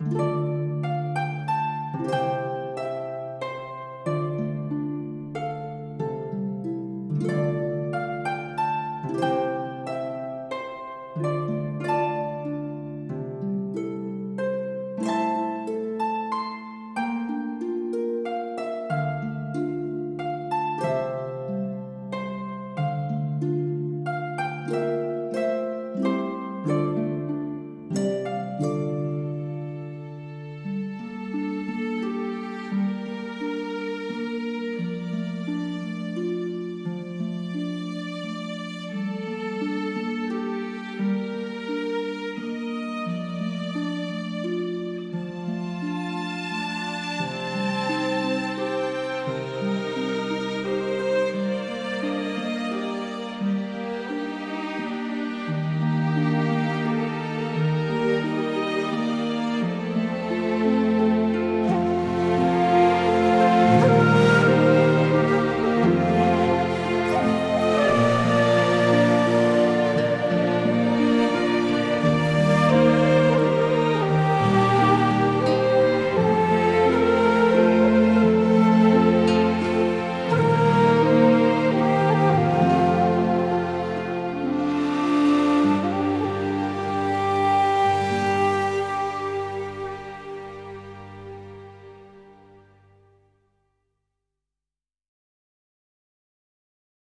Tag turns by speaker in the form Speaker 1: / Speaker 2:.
Speaker 1: Música